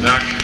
Knock.